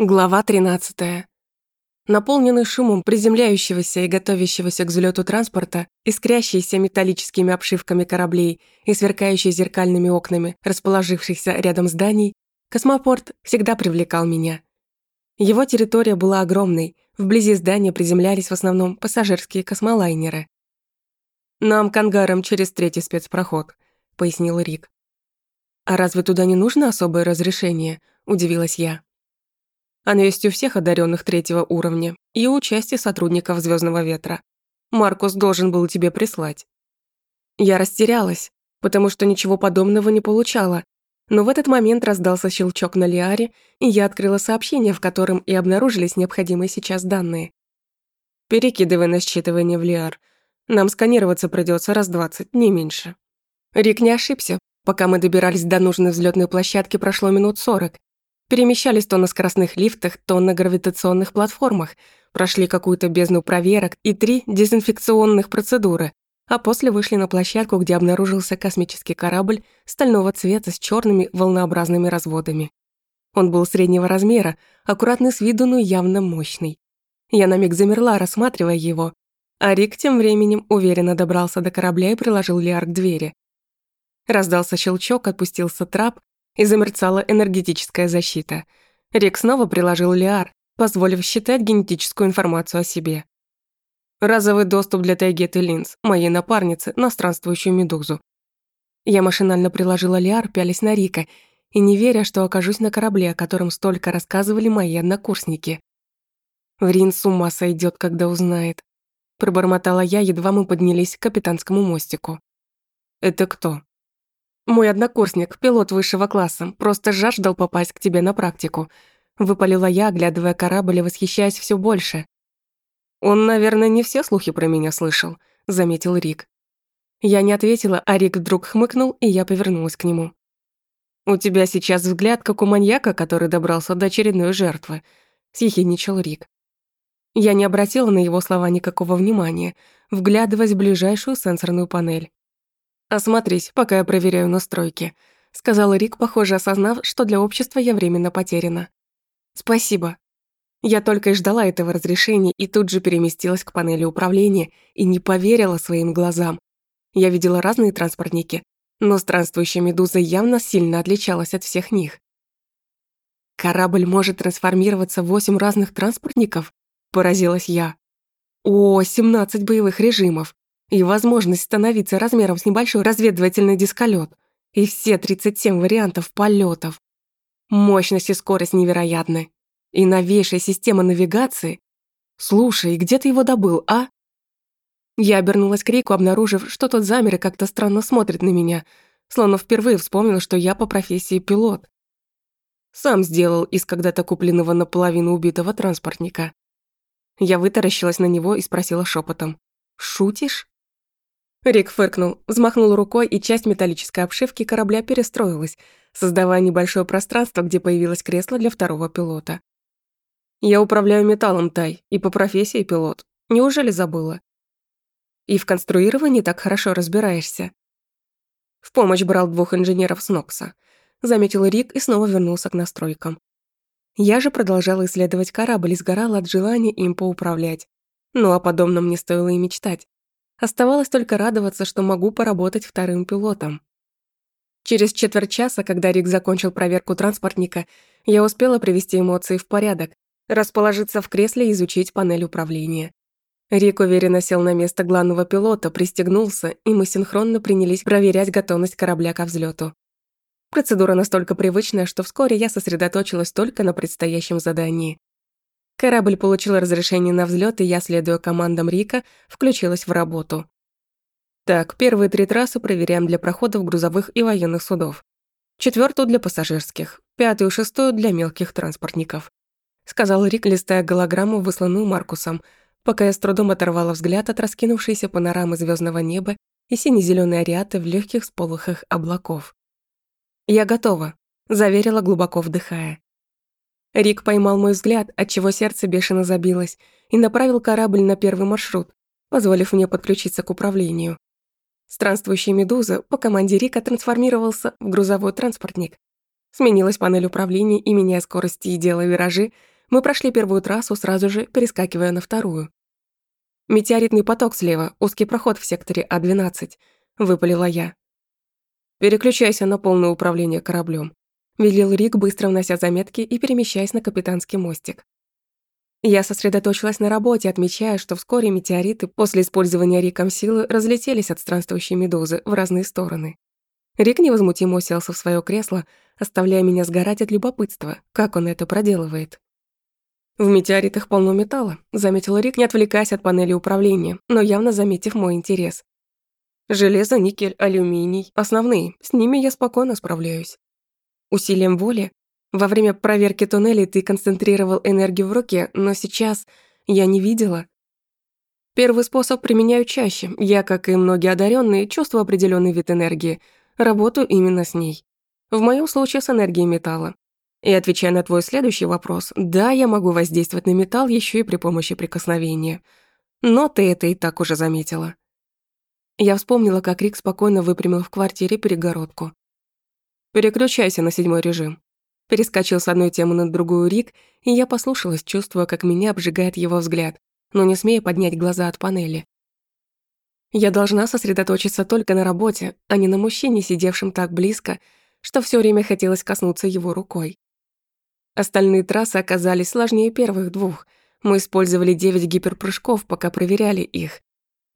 Глава 13. Наполненный шумом приземляющегося и готовящегося к взлету транспорта, искрящийся металлическими обшивками кораблей и сверкающий зеркальными окнами расположившихся рядом зданий, космопорт всегда привлекал меня. Его территория была огромной, вблизи здания приземлялись в основном пассажирские космолайнеры. «Нам к ангарам через третий спецпроход», — пояснил Рик. «А разве туда не нужно особое разрешение?» — удивилась я. Оно есть у всех одаренных третьего уровня и у части сотрудников Звездного ветра. Маркус должен был тебе прислать. Я растерялась, потому что ничего подобного не получала, но в этот момент раздался щелчок на Лиаре, и я открыла сообщение, в котором и обнаружились необходимые сейчас данные. Перекидывай на считывание в Лиар. Нам сканироваться придется раз двадцать, не меньше. Рик не ошибся. Пока мы добирались до нужной взлетной площадки, прошло минут сорок, Перемещались то на скоростных лифтах, то на гравитационных платформах, прошли какую-то бездну проверок и три дезинфекционных процедуры, а после вышли на площадку, где обнаружился космический корабль стального цвета с черными волнообразными разводами. Он был среднего размера, аккуратный с виду, но явно мощный. Я на миг замерла, рассматривая его, а Рик тем временем уверенно добрался до корабля и приложил Лиар к двери. Раздался щелчок, отпустился трап, и замерцала энергетическая защита. Рик снова приложил Лиар, позволив считать генетическую информацию о себе. Разовый доступ для Тайгеты Линз, моей напарницы, на странствующую медузу. Я машинально приложила Лиар, пялись на Рика, и не веря, что окажусь на корабле, о котором столько рассказывали мои однокурсники. Врин с ума сойдет, когда узнает. Пробормотала я, едва мы поднялись к капитанскому мостику. «Это кто?» Мой однокурсник, пилот высшего класса, просто жаждал попасть к тебе на практику. Выпалила я, оглядывая корабль и восхищаясь все больше. Он, наверное, не все слухи про меня слышал, заметил Рик. Я не ответила, а Рик вдруг хмыкнул, и я повернулась к нему. «У тебя сейчас взгляд, как у маньяка, который добрался до очередной жертвы», — съехидничал Рик. Я не обратила на его слова никакого внимания, вглядываясь в ближайшую сенсорную панель. «Осмотрись, пока я проверяю настройки», — сказал Рик, похоже, осознав, что для общества я временно потеряна. «Спасибо». Я только и ждала этого разрешения и тут же переместилась к панели управления и не поверила своим глазам. Я видела разные транспортники, но странствующая медуза явно сильно отличалась от всех них. «Корабль может трансформироваться в восемь разных транспортников?» – поразилась я. «О, 17 боевых режимов! И возможность становиться размером с небольшой разведывательный дисколет, и все 37 вариантов полетов. Мощность и скорость невероятны. И новейшая система навигации. Слушай, где ты его добыл, а? Я обернулась к Рику, обнаружив, что тот замер и как-то странно смотрит на меня, словно впервые вспомнил, что я по профессии пилот. Сам сделал из когда-то купленного наполовину убитого транспортника. Я вытаращилась на него и спросила шепотом: «Шутишь?» Рик фыркнул, взмахнул рукой, и часть металлической обшивки корабля перестроилась, создавая небольшое пространство, где появилось кресло для второго пилота. «Я управляю металлом, Тай, и по профессии пилот. Неужели забыла?» «И в конструировании так хорошо разбираешься». В помощь брал двух инженеров с Нокса. Заметил Рик и снова вернулся к настройкам. Я же продолжала исследовать корабль и сгорала от желания им поуправлять. Но о подобном не стоило и мечтать. Оставалось только радоваться, что могу поработать вторым пилотом. Через четверть часа, когда Рик закончил проверку транспортника, я успела привести эмоции в порядок, расположиться в кресле и изучить панель управления. Рик уверенно сел на место главного пилота, пристегнулся, и мы синхронно принялись проверять готовность корабля ко взлету. Процедура настолько привычная, что вскоре я сосредоточилась только на предстоящем задании. Корабль получил разрешение на взлет, и я, следуя командам Рика, включилась в работу. Так, первые три трассы проверяем для проходов грузовых и военных судов. Четвертую для пассажирских, пятую и шестую для мелких транспортников. Сказал Рик, листая голограмму, высланную Маркусом, пока я с трудом оторвала взгляд от раскинувшейся панорамы звездного неба и сине-зеленой ариаты в легких сполохах облаков. «Я готова», — заверила, глубоко вдыхая. Рик поймал мой взгляд, отчего сердце бешено забилось, и направил корабль на первый маршрут, позволив мне подключиться к управлению. Странствующий «Медуза» по команде Рика трансформировался в грузовой транспортник. Сменилась панель управления, и, меняя скорости и делая виражи, мы прошли первую трассу, сразу же перескакивая на вторую. «Метеоритный поток слева, узкий проход в секторе А12», — выпалила я. «Переключайся на полное управление кораблем», — велел Рик, быстро внося заметки и перемещаясь на капитанский мостик. Я сосредоточилась на работе, отмечая, что вскоре метеориты после использования Риком силы разлетелись от странствующей медузы в разные стороны. Рик невозмутимо уселся в свое кресло, оставляя меня сгорать от любопытства, как он это проделывает. «В метеоритах полно металла», — заметил Рик, не отвлекаясь от панели управления, но явно заметив мой интерес. «Железо, никель, алюминий — основные, с ними я спокойно справляюсь. Усилием воли во время проверки туннелей ты концентрировал энергию в руке, но сейчас я не видела. Первый способ применяю чаще. Я, как и многие одаренные, чувствую определенный вид энергии. Работаю именно с ней. В моем случае с энергией металла. И отвечая на твой следующий вопрос, да, я могу воздействовать на металл еще и при помощи прикосновения. Но ты это и так уже заметила. Я вспомнила, как Рик спокойно выпрямил в квартире перегородку. «Переключайся на седьмой режим». Перескочил с одной темы на другую Рик, и я послушалась, чувствуя, как меня обжигает его взгляд, но не смея поднять глаза от панели. Я должна сосредоточиться только на работе, а не на мужчине, сидевшем так близко, что все время хотелось коснуться его рукой. Остальные трассы оказались сложнее первых двух. Мы использовали девять гиперпрыжков, пока проверяли их.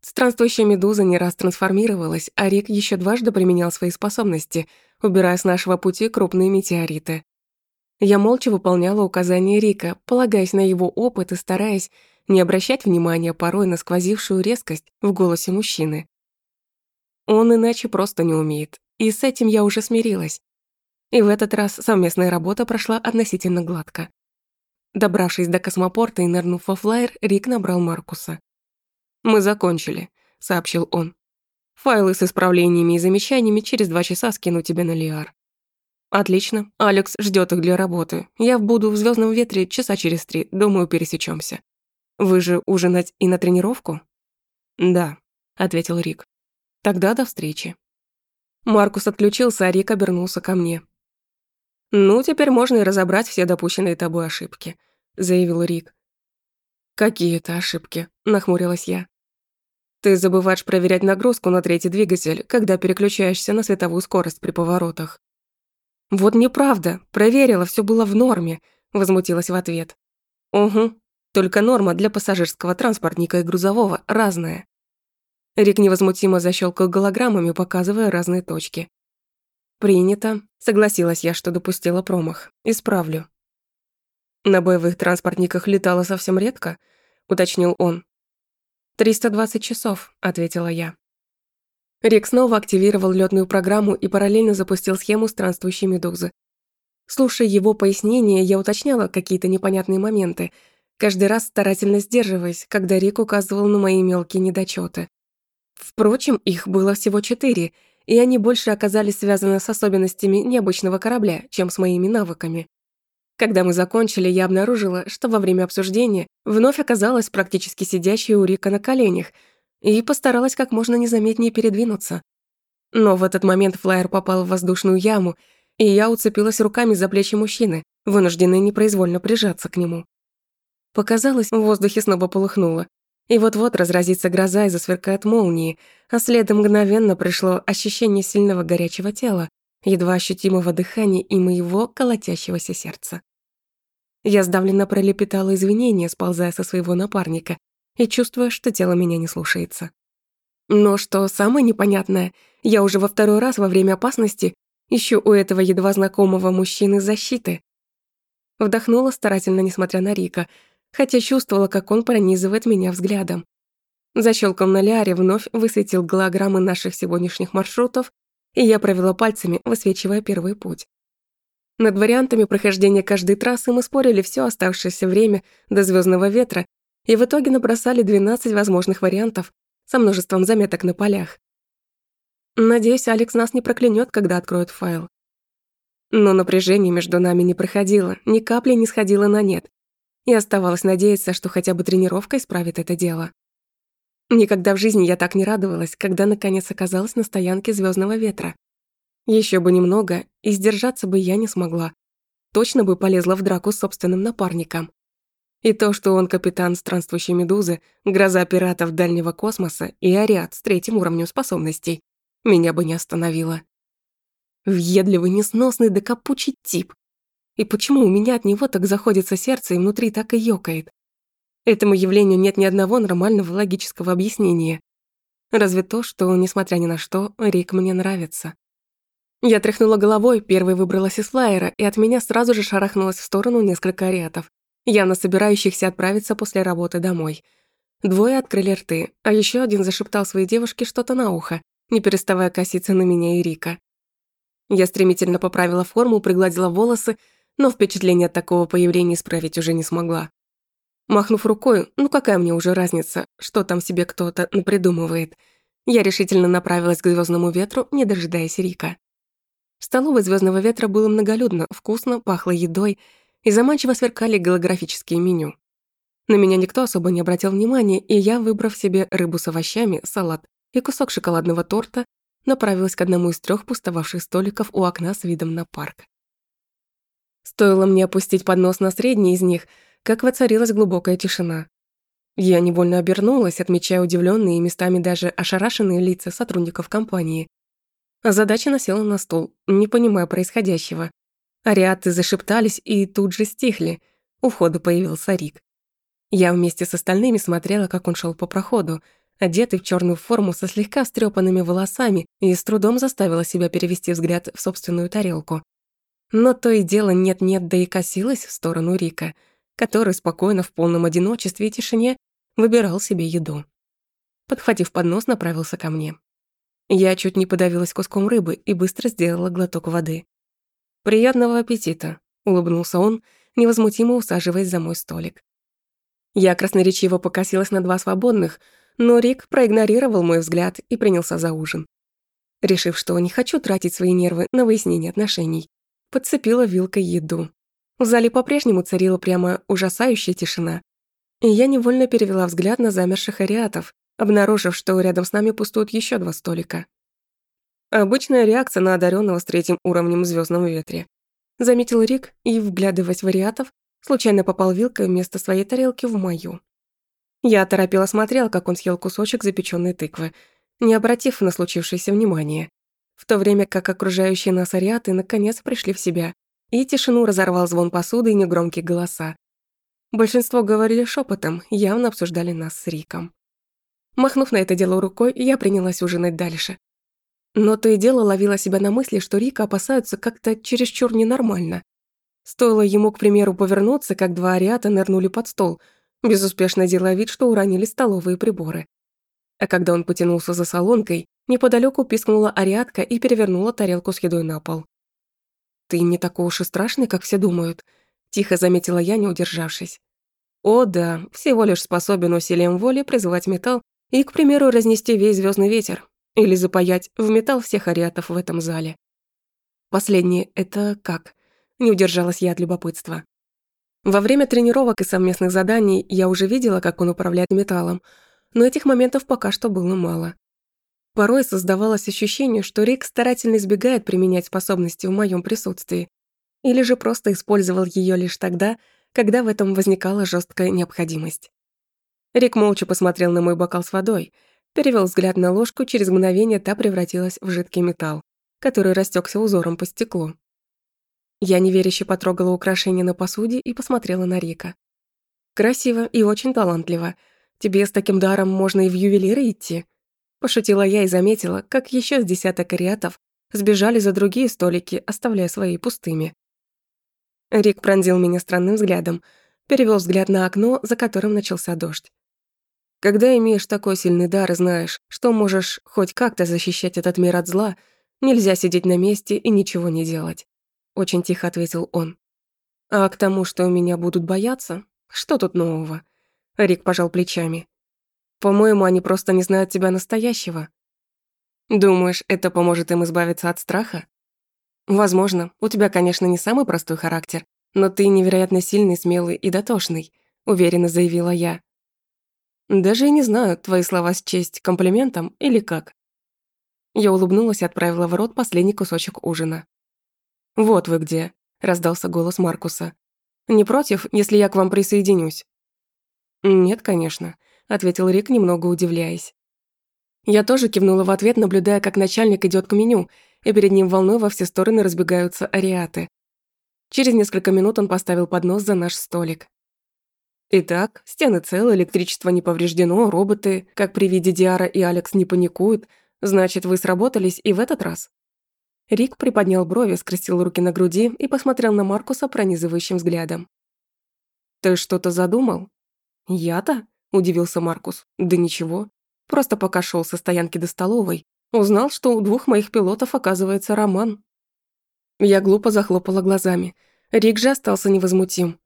Странствующая медуза не раз трансформировалась, а Рик еще дважды применял свои способности, убирая с нашего пути крупные метеориты. Я молча выполняла указания Рика, полагаясь на его опыт и стараясь не обращать внимания порой на сквозившую резкость в голосе мужчины. Он иначе просто не умеет, и с этим я уже смирилась. И в этот раз совместная работа прошла относительно гладко. Добравшись до космопорта и нырнув во флайер, Рик набрал Маркуса. «Мы закончили», — сообщил он. «Файлы с исправлениями и замечаниями через два часа скину тебе на Лиар». «Отлично. Алекс ждет их для работы. Я буду в звездном ветре часа через три. Думаю, пересечемся. Вы же ужинать и на тренировку?» «Да», — ответил Рик. «Тогда до встречи». Маркус отключился, а Рик обернулся ко мне. «Ну, теперь можно и разобрать все допущенные тобой ошибки», — заявил Рик. «Какие это ошибки?» — нахмурилась я. «Ты забываешь проверять нагрузку на третий двигатель, когда переключаешься на световую скорость при поворотах». «Вот неправда. Проверила, все было в норме», — возмутилась в ответ. «Угу. Только норма для пассажирского транспортника и грузового разная». Рик невозмутимо защелкал голограммами, показывая разные точки. «Принято», — согласилась я, что допустила промах. «Исправлю». «На боевых транспортниках летала совсем редко», — уточнил он. «320 часов», — ответила я. Рик снова активировал лётную программу и параллельно запустил схему странствующей медузы. Слушая его пояснения, я уточняла какие-то непонятные моменты, каждый раз старательно сдерживаясь, когда Рик указывал на мои мелкие недочёты. Впрочем, их было всего четыре, и они больше оказались связаны с особенностями необычного корабля, чем с моими навыками. Когда мы закончили, я обнаружила, что во время обсуждения вновь оказалась практически сидящей у Рика на коленях и постаралась как можно незаметнее передвинуться. Но в этот момент флайер попал в воздушную яму, и я уцепилась руками за плечи мужчины, вынужденная непроизвольно прижаться к нему. Показалось, в воздухе снова полыхнуло, и вот-вот разразится гроза и засверкают молнии, а следом мгновенно пришло ощущение сильного горячего тела, едва ощутимого дыхания и моего колотящегося сердца. Я сдавленно пролепетала извинения, сползая со своего напарника, и чувствуя, что тело меня не слушается. Но что самое непонятное, я уже во второй раз во время опасности ищу у этого едва знакомого мужчины защиты. Вдохнула старательно, несмотря на Рика, хотя чувствовала, как он пронизывает меня взглядом. Защелкал на Лиаре вновь высветил голограммы наших сегодняшних маршрутов, и я провела пальцами, высвечивая первый путь. Над вариантами прохождения каждой трассы мы спорили все оставшееся время до звездного ветра и в итоге набросали 12 возможных вариантов со множеством заметок на полях. Надеюсь, Алекс нас не проклянет, когда откроет файл. Но напряжение между нами не проходило, ни капли не сходило на нет, и оставалось надеяться, что хотя бы тренировка исправит это дело. Никогда в жизни я так не радовалась, когда наконец оказалась на стоянке звездного ветра. Еще бы немного, и сдержаться бы я не смогла. Точно бы полезла в драку с собственным напарником. И то, что он капитан странствующей медузы, гроза пиратов дальнего космоса и ариат с третьим уровнем способностей, меня бы не остановило. Въедливый, несносный да капучий тип. И почему у меня от него так заходится сердце и внутри так и ёкает? Этому явлению нет ни одного нормального логического объяснения. Разве то, что, несмотря ни на что, Рик мне нравится. Я тряхнула головой, первой выбралась из флайера, и от меня сразу же шарахнулось в сторону несколько ариатов, явно собирающихся отправиться после работы домой. Двое открыли рты, а еще один зашептал своей девушке что-то на ухо, не переставая коситься на меня и Рика. Я стремительно поправила форму, пригладила волосы, но впечатление от такого появления исправить уже не смогла. Махнув рукой, ну какая мне уже разница, что там себе кто-то напридумывает, я решительно направилась к звездному ветру, не дожидаясь Рика. В столовой звездного ветра было многолюдно, вкусно, пахло едой, и заманчиво сверкали голографические меню. На меня никто особо не обратил внимания, и я, выбрав себе рыбу с овощами, салат и кусок шоколадного торта, направилась к одному из трех пустовавших столиков у окна с видом на парк. Стоило мне опустить поднос на средний из них, как воцарилась глубокая тишина. Я невольно обернулась, отмечая удивленные и местами даже ошарашенные лица сотрудников компании. Задача насела на стол, не понимая происходящего. Ариаты зашептались и тут же стихли. У входа появился Рик. Я вместе с остальными смотрела, как он шел по проходу, одетый в черную форму со слегка встрепанными волосами, и с трудом заставила себя перевести взгляд в собственную тарелку. Но то и дело нет-нет, да и косилась в сторону Рика, который спокойно в полном одиночестве и тишине выбирал себе еду. Подхватив поднос, направился ко мне. Я чуть не подавилась куском рыбы и быстро сделала глоток воды. «Приятного аппетита», — улыбнулся он, невозмутимо усаживаясь за мой столик. Я красноречиво покосилась на два свободных, но Рик проигнорировал мой взгляд и принялся за ужин. Решив, что не хочу тратить свои нервы на выяснение отношений, подцепила вилкой еду. В зале по-прежнему царила прямо ужасающая тишина, и я невольно перевела взгляд на замерших ариатов, обнаружив, что рядом с нами пустуют еще два столика. Обычная реакция на одаренного с третьим уровнем в звездном ветре. Заметил Рик и, вглядываясь в ариатов, случайно попал вилкой вместо своей тарелки в мою. Я торопила смотрела, как он съел кусочек запеченной тыквы, не обратив на случившееся внимание, в то время как окружающие нас ариаты наконец пришли в себя, и тишину разорвал звон посуды и негромкие голоса. Большинство говорили шепотом, явно обсуждали нас с Риком. Махнув на это дело рукой, я принялась ужинать дальше. Но то и дело ловила себя на мысли, что Рика опасаются как-то чересчур ненормально. Стоило ему, к примеру, повернуться, как два ариата нырнули под стол – безуспешно делая вид, что уронили столовые приборы. А когда он потянулся за солонкой, неподалеку пискнула ариатка и перевернула тарелку с едой на пол. «Ты не такой уж и страшный, как все думают», — тихо заметила я, не удержавшись. «О да, всего лишь способен усилием воли призывать металл и, к примеру, разнести весь звездный ветер или запаять в металл всех ариатов в этом зале». Последнее — это как? Не удержалась я от любопытства. Во время тренировок и совместных заданий я уже видела, как он управляет металлом, но этих моментов пока что было мало. Порой создавалось ощущение, что Рик старательно избегает применять способности в моем присутствии, или же просто использовал ее лишь тогда, когда в этом возникала жесткая необходимость. Рик молча посмотрел на мой бокал с водой, перевел взгляд на ложку, через мгновение та превратилась в жидкий металл, который растекся узором по стеклу. Я неверяще потрогала украшение на посуде и посмотрела на Рика. «Красиво и очень талантливо. Тебе с таким даром можно и в ювелиры идти». Пошутила я и заметила, как еще с десяток ариатов сбежали за другие столики, оставляя свои пустыми. Рик пронзил меня странным взглядом, перевел взгляд на окно, за которым начался дождь. Когда имеешь такой сильный дар и знаешь, что можешь хоть как-то защищать этот мир от зла, нельзя сидеть на месте и ничего не делать очень тихо ответил он. А к тому, что меня будут бояться, что тут нового? Рик пожал плечами. По-моему, они просто не знают тебя настоящего. Думаешь, это поможет им избавиться от страха? Возможно, у тебя, конечно, не самый простой характер, но ты невероятно сильный, смелый и дотошный, уверенно заявила я. Даже и не знаю, твои слова счесть комплиментом или как. Я улыбнулась и отправила в рот последний кусочек ужина. «Вот вы где», — раздался голос Маркуса. «Не против, если я к вам присоединюсь?» «Нет, конечно», — ответил Рик, немного удивляясь. Я тоже кивнула в ответ, наблюдая, как начальник идет к меню, и перед ним волной во все стороны разбегаются ариаты. Через несколько минут он поставил поднос за наш столик. Итак, стены целы, электричество не повреждено, роботы, как при виде Диара и Алекс, не паникуют. Значит, вы сработались и в этот раз? Рик приподнял брови, скрестил руки на груди и посмотрел на Маркуса пронизывающим взглядом. «Ты что-то задумал?» «Я-то?» – удивился Маркус. «Да ничего. Просто пока шел со стоянки до столовой, узнал, что у двух моих пилотов оказывается роман». Я глупо захлопала глазами. Рик же остался невозмутим.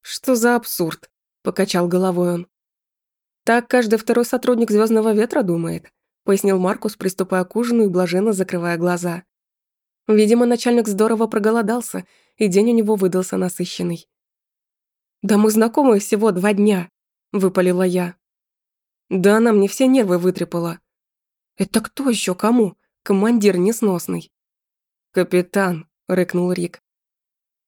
«Что за абсурд?» – покачал головой он. «Так каждый второй сотрудник Звездного ветра думает», – пояснил Маркус, приступая к ужину и блаженно закрывая глаза. Видимо, начальник здорово проголодался, и день у него выдался насыщенный. «Да мы знакомы всего два дня», – выпалила я. «Да она мне все нервы вытрепала». «Это кто еще кому? Командир несносный». «Капитан», – рыкнул Рик.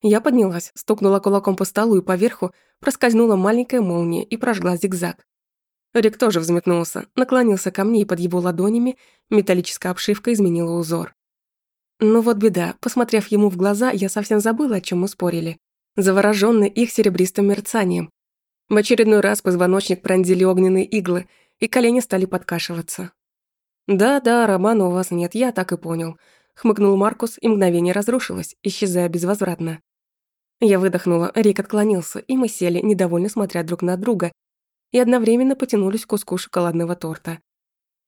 Я поднялась, стукнула кулаком по столу и поверху проскользнула маленькая молния и прожгла зигзаг. Рик тоже взметнулся, наклонился ко мне, и под его ладонями металлическая обшивка изменила узор. Ну вот беда, посмотрев ему в глаза, я совсем забыла, о чем мы спорили, заворожённый их серебристым мерцанием. В очередной раз позвоночник пронзили огненные иглы, и колени стали подкашиваться. «Да-да, романа у вас нет, я так и понял», — хмыкнул Маркус, и мгновение разрушилось, исчезая безвозвратно. Я выдохнула, Рик отклонился, и мы сели, недовольно смотря друг на друга, и одновременно потянулись к куску шоколадного торта.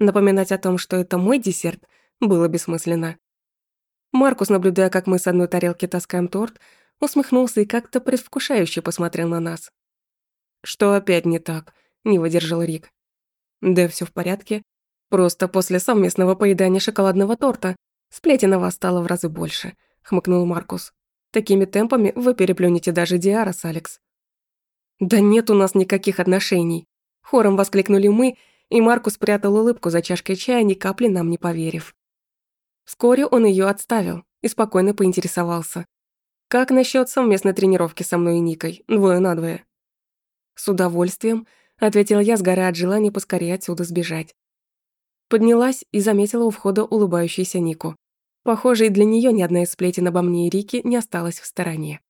Напоминать о том, что это мой десерт, было бессмысленно. Маркус, наблюдая, как мы с одной тарелки таскаем торт, усмехнулся и как-то предвкушающе посмотрел на нас. «Что опять не так?» – не выдержал Рик. «Да все в порядке. Просто после совместного поедания шоколадного торта сплетен стало в разы больше», – хмыкнул Маркус. Такими темпами вы переплюнете даже Диара с Алекс. Да нет у нас никаких отношений. Хором воскликнули мы, и Маркус спрятал улыбку за чашкой чая, ни капли нам не поверив. Вскоре он ее отставил и спокойно поинтересовался. Как насчет совместной тренировки со мной и Никой, двое на двое? С удовольствием, ответила я, сгорая от желания поскорее отсюда сбежать. Поднялась и заметила у входа улыбающуюся Нику. Похоже, и для нее ни одна из сплетен обо мне и Рике не осталась в стороне.